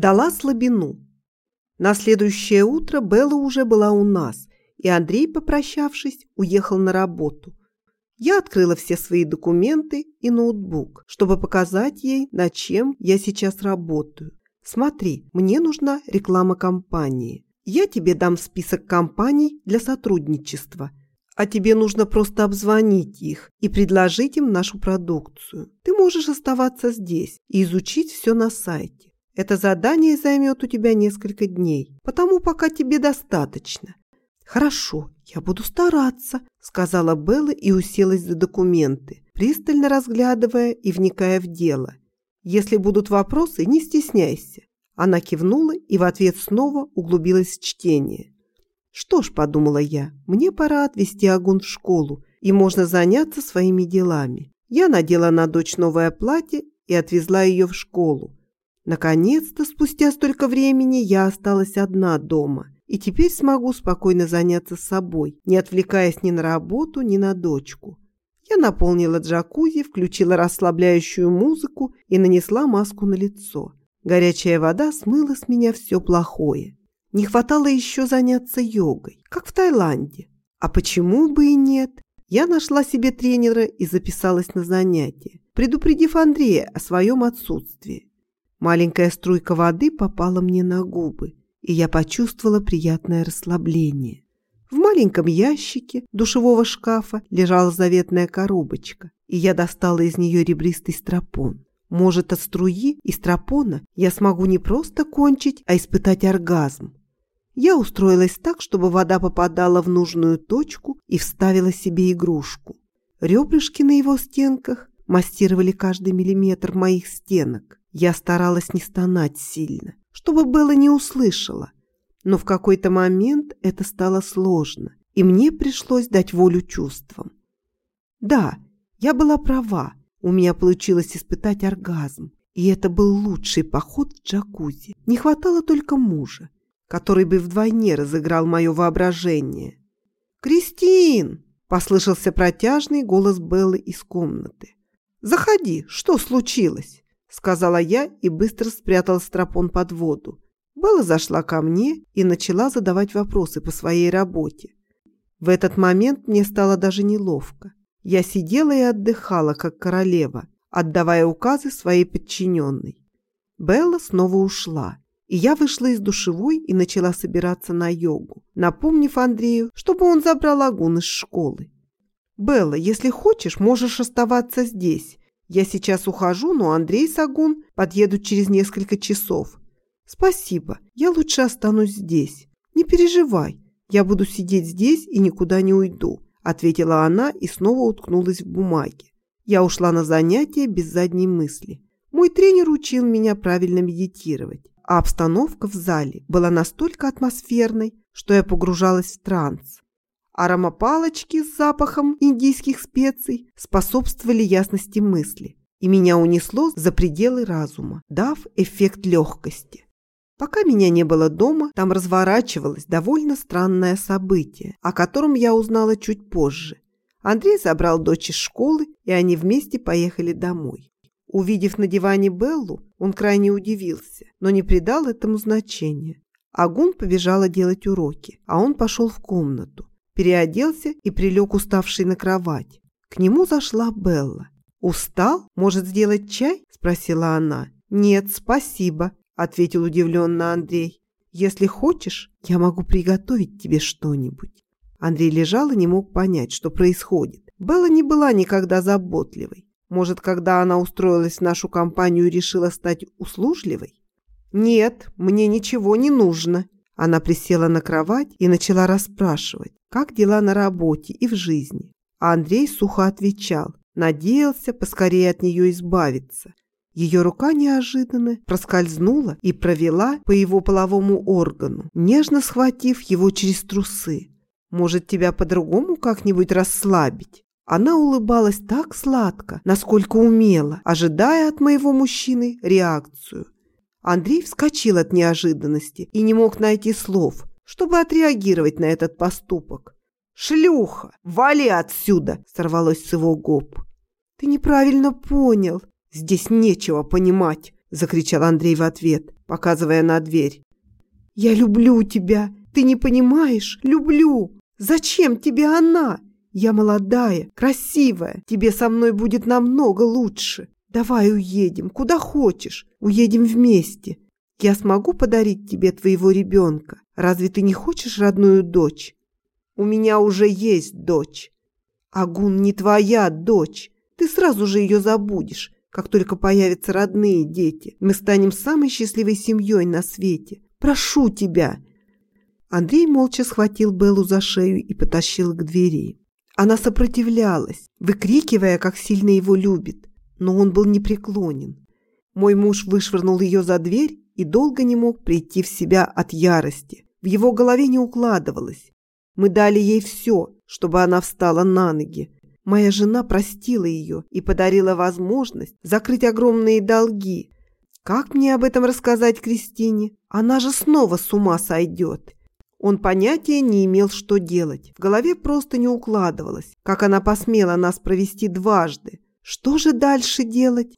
дала слабину. На следующее утро Белла уже была у нас, и Андрей, попрощавшись, уехал на работу. Я открыла все свои документы и ноутбук, чтобы показать ей, над чем я сейчас работаю. Смотри, мне нужна реклама компании. Я тебе дам список компаний для сотрудничества, а тебе нужно просто обзвонить их и предложить им нашу продукцию. Ты можешь оставаться здесь и изучить все на сайте. Это задание займет у тебя несколько дней, потому пока тебе достаточно. «Хорошо, я буду стараться», – сказала Белла и уселась за документы, пристально разглядывая и вникая в дело. «Если будут вопросы, не стесняйся». Она кивнула и в ответ снова углубилась в чтение. «Что ж», – подумала я, – «мне пора отвезти Агун в школу, и можно заняться своими делами». Я надела на дочь новое платье и отвезла ее в школу. Наконец-то, спустя столько времени, я осталась одна дома – и теперь смогу спокойно заняться собой, не отвлекаясь ни на работу, ни на дочку. Я наполнила джакузи, включила расслабляющую музыку и нанесла маску на лицо. Горячая вода смыла с меня все плохое. Не хватало еще заняться йогой, как в Таиланде. А почему бы и нет? Я нашла себе тренера и записалась на занятия, предупредив Андрея о своем отсутствии. Маленькая струйка воды попала мне на губы и я почувствовала приятное расслабление. В маленьком ящике душевого шкафа лежала заветная коробочка, и я достала из нее ребристый стропон. Может, от струи и стропона я смогу не просто кончить, а испытать оргазм. Я устроилась так, чтобы вода попадала в нужную точку и вставила себе игрушку. Ребрышки на его стенках мастировали каждый миллиметр моих стенок. Я старалась не стонать сильно чтобы Белла не услышала. Но в какой-то момент это стало сложно, и мне пришлось дать волю чувствам. Да, я была права, у меня получилось испытать оргазм, и это был лучший поход в джакузи. Не хватало только мужа, который бы вдвойне разыграл мое воображение. «Кристин!» – послышался протяжный голос Беллы из комнаты. «Заходи, что случилось?» Сказала я и быстро спрятала стропон под воду. Белла зашла ко мне и начала задавать вопросы по своей работе. В этот момент мне стало даже неловко. Я сидела и отдыхала, как королева, отдавая указы своей подчиненной. Белла снова ушла, и я вышла из душевой и начала собираться на йогу, напомнив Андрею, чтобы он забрал Агун из школы. «Белла, если хочешь, можешь оставаться здесь. Я сейчас ухожу, но Андрей с Агун подъедут через несколько часов. Спасибо, я лучше останусь здесь. Не переживай, я буду сидеть здесь и никуда не уйду, ответила она и снова уткнулась в бумаге. Я ушла на занятия без задней мысли. Мой тренер учил меня правильно медитировать, а обстановка в зале была настолько атмосферной, что я погружалась в транс. Аромапалочки с запахом индийских специй способствовали ясности мысли, и меня унесло за пределы разума, дав эффект легкости. Пока меня не было дома, там разворачивалось довольно странное событие, о котором я узнала чуть позже. Андрей забрал дочь из школы, и они вместе поехали домой. Увидев на диване Беллу, он крайне удивился, но не придал этому значения. Агун побежала делать уроки, а он пошел в комнату переоделся и прилег уставший на кровать. К нему зашла Белла. «Устал? Может, сделать чай?» – спросила она. «Нет, спасибо», – ответил удивленно Андрей. «Если хочешь, я могу приготовить тебе что-нибудь». Андрей лежал и не мог понять, что происходит. Белла не была никогда заботливой. Может, когда она устроилась в нашу компанию решила стать услужливой? «Нет, мне ничего не нужно». Она присела на кровать и начала расспрашивать. Как дела на работе и в жизни? А Андрей сухо отвечал, надеялся поскорее от нее избавиться. Ее рука неожиданно проскользнула и провела по его половому органу, нежно схватив его через трусы. «Может, тебя по-другому как-нибудь расслабить?» Она улыбалась так сладко, насколько умела, ожидая от моего мужчины реакцию. Андрей вскочил от неожиданности и не мог найти слов, чтобы отреагировать на этот поступок. «Шлюха! Вали отсюда!» – сорвалось с его губ. «Ты неправильно понял. Здесь нечего понимать», – закричал Андрей в ответ, показывая на дверь. «Я люблю тебя! Ты не понимаешь? Люблю! Зачем тебе она? Я молодая, красивая, тебе со мной будет намного лучше. Давай уедем, куда хочешь, уедем вместе. Я смогу подарить тебе твоего ребенка. Разве ты не хочешь родную дочь? У меня уже есть дочь. Агун не твоя дочь. Ты сразу же ее забудешь. Как только появятся родные дети, мы станем самой счастливой семьей на свете. Прошу тебя!» Андрей молча схватил Беллу за шею и потащил к двери. Она сопротивлялась, выкрикивая, как сильно его любит, но он был непреклонен. Мой муж вышвырнул ее за дверь и долго не мог прийти в себя от ярости. В его голове не укладывалось. Мы дали ей все, чтобы она встала на ноги, Моя жена простила ее и подарила возможность закрыть огромные долги. Как мне об этом рассказать Кристине? Она же снова с ума сойдет. Он понятия не имел, что делать. В голове просто не укладывалось, как она посмела нас провести дважды. Что же дальше делать?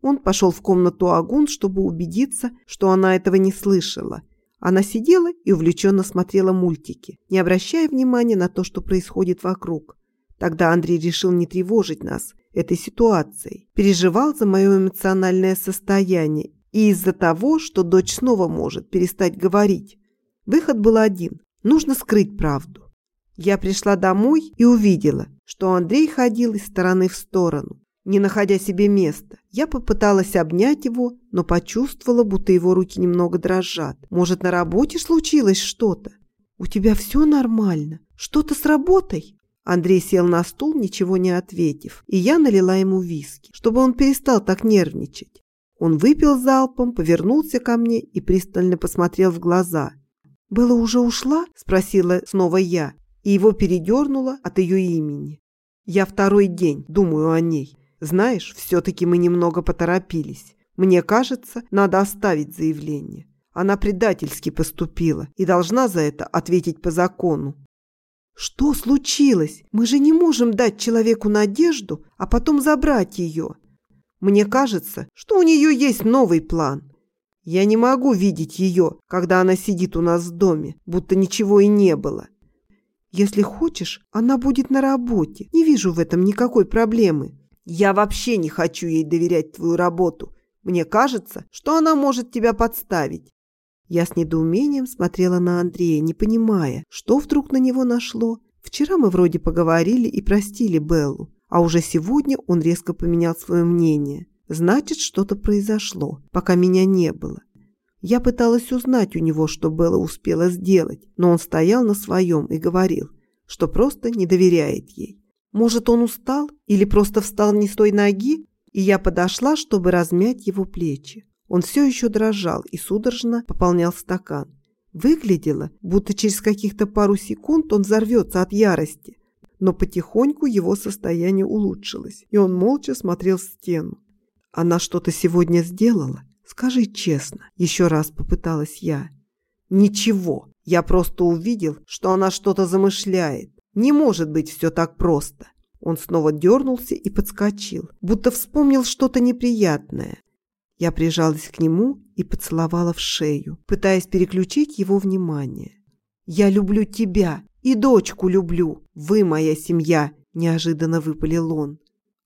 Он пошел в комнату Агун, чтобы убедиться, что она этого не слышала. Она сидела и увлеченно смотрела мультики, не обращая внимания на то, что происходит вокруг. Тогда Андрей решил не тревожить нас этой ситуацией. Переживал за мое эмоциональное состояние и из-за того, что дочь снова может перестать говорить. Выход был один. Нужно скрыть правду. Я пришла домой и увидела, что Андрей ходил из стороны в сторону, не находя себе места. Я попыталась обнять его, но почувствовала, будто его руки немного дрожат. Может, на работе случилось что-то? У тебя все нормально? Что-то с работой? Андрей сел на стул, ничего не ответив, и я налила ему виски, чтобы он перестал так нервничать. Он выпил залпом, повернулся ко мне и пристально посмотрел в глаза. «Была уже ушла?» – спросила снова я, и его передернуло от ее имени. «Я второй день думаю о ней. Знаешь, все-таки мы немного поторопились. Мне кажется, надо оставить заявление. Она предательски поступила и должна за это ответить по закону. Что случилось? Мы же не можем дать человеку надежду, а потом забрать ее. Мне кажется, что у нее есть новый план. Я не могу видеть ее, когда она сидит у нас в доме, будто ничего и не было. Если хочешь, она будет на работе. Не вижу в этом никакой проблемы. Я вообще не хочу ей доверять твою работу. Мне кажется, что она может тебя подставить. Я с недоумением смотрела на Андрея, не понимая, что вдруг на него нашло. Вчера мы вроде поговорили и простили Беллу, а уже сегодня он резко поменял свое мнение. Значит, что-то произошло, пока меня не было. Я пыталась узнать у него, что Белла успела сделать, но он стоял на своем и говорил, что просто не доверяет ей. Может, он устал или просто встал не с той ноги, и я подошла, чтобы размять его плечи. Он все еще дрожал и судорожно пополнял стакан. Выглядело, будто через каких-то пару секунд он взорвется от ярости. Но потихоньку его состояние улучшилось, и он молча смотрел в стену. «Она что-то сегодня сделала? Скажи честно», – еще раз попыталась я. «Ничего, я просто увидел, что она что-то замышляет. Не может быть все так просто». Он снова дернулся и подскочил, будто вспомнил что-то неприятное. Я прижалась к нему и поцеловала в шею, пытаясь переключить его внимание. «Я люблю тебя и дочку люблю. Вы моя семья», – неожиданно выпалил он.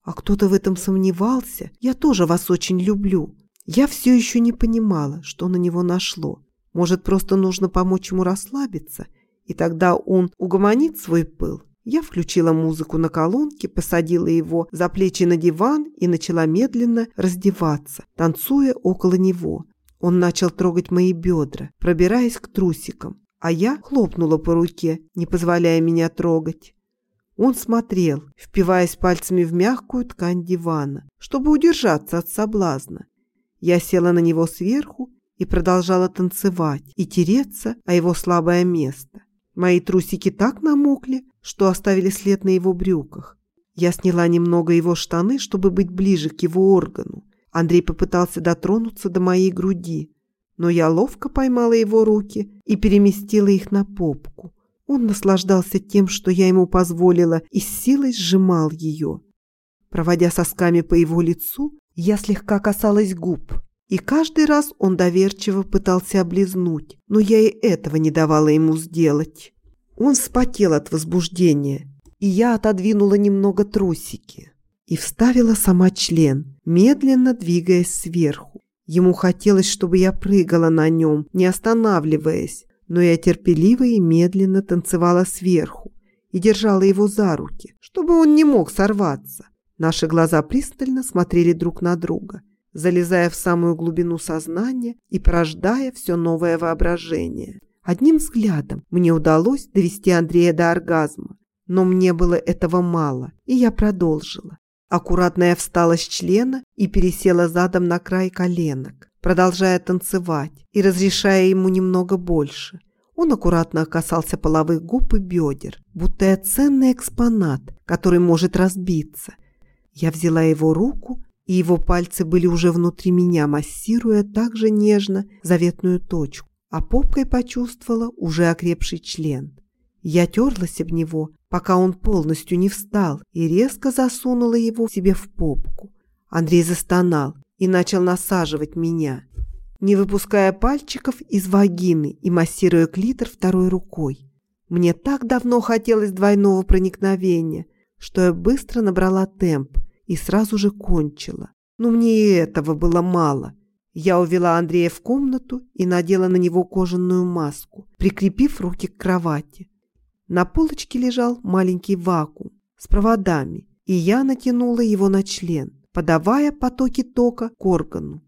«А кто-то в этом сомневался? Я тоже вас очень люблю». Я все еще не понимала, что на него нашло. Может, просто нужно помочь ему расслабиться, и тогда он угомонит свой пыл. Я включила музыку на колонке, посадила его за плечи на диван и начала медленно раздеваться, танцуя около него. Он начал трогать мои бедра, пробираясь к трусикам, а я хлопнула по руке, не позволяя меня трогать. Он смотрел, впиваясь пальцами в мягкую ткань дивана, чтобы удержаться от соблазна. Я села на него сверху и продолжала танцевать и тереться о его слабое место. Мои трусики так намокли, что оставили след на его брюках. Я сняла немного его штаны, чтобы быть ближе к его органу. Андрей попытался дотронуться до моей груди, но я ловко поймала его руки и переместила их на попку. Он наслаждался тем, что я ему позволила, и с силой сжимал ее. Проводя сосками по его лицу, я слегка касалась губ, И каждый раз он доверчиво пытался облизнуть, но я и этого не давала ему сделать. Он вспотел от возбуждения, и я отодвинула немного трусики и вставила сама член, медленно двигаясь сверху. Ему хотелось, чтобы я прыгала на нем, не останавливаясь, но я терпеливо и медленно танцевала сверху и держала его за руки, чтобы он не мог сорваться. Наши глаза пристально смотрели друг на друга, залезая в самую глубину сознания и порождая все новое воображение. Одним взглядом мне удалось довести Андрея до оргазма, но мне было этого мало, и я продолжила. Аккуратно я встала с члена и пересела задом на край коленок, продолжая танцевать и разрешая ему немного больше. Он аккуратно касался половых губ и бедер, будто я ценный экспонат, который может разбиться. Я взяла его руку, и его пальцы были уже внутри меня, массируя так же нежно заветную точку, а попкой почувствовала уже окрепший член. Я терлась об него, пока он полностью не встал, и резко засунула его себе в попку. Андрей застонал и начал насаживать меня, не выпуская пальчиков из вагины и массируя клитор второй рукой. Мне так давно хотелось двойного проникновения, что я быстро набрала темп и сразу же кончила. Но мне и этого было мало. Я увела Андрея в комнату и надела на него кожаную маску, прикрепив руки к кровати. На полочке лежал маленький вакуум с проводами, и я натянула его на член, подавая потоки тока к органу.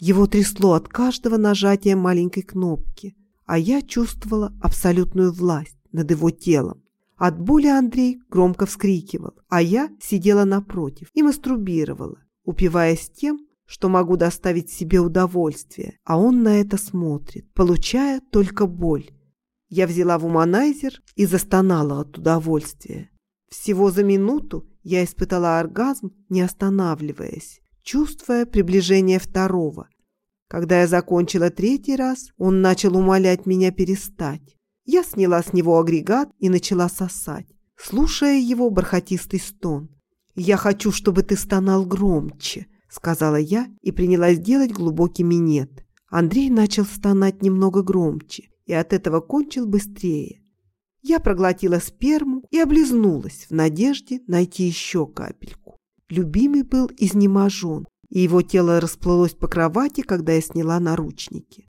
Его трясло от каждого нажатия маленькой кнопки, а я чувствовала абсолютную власть над его телом. От боли Андрей громко вскрикивал, а я сидела напротив и мастурбировала, упиваясь тем, что могу доставить себе удовольствие, а он на это смотрит, получая только боль я взяла вуманайзер и застонала от удовольствия. Всего за минуту я испытала оргазм, не останавливаясь, чувствуя приближение второго. Когда я закончила третий раз, он начал умолять меня перестать. Я сняла с него агрегат и начала сосать, слушая его бархатистый стон. «Я хочу, чтобы ты стонал громче», — сказала я и принялась делать глубокий минет. Андрей начал стонать немного громче, и от этого кончил быстрее. Я проглотила сперму и облизнулась в надежде найти еще капельку. Любимый был изнеможен, и его тело расплылось по кровати, когда я сняла наручники.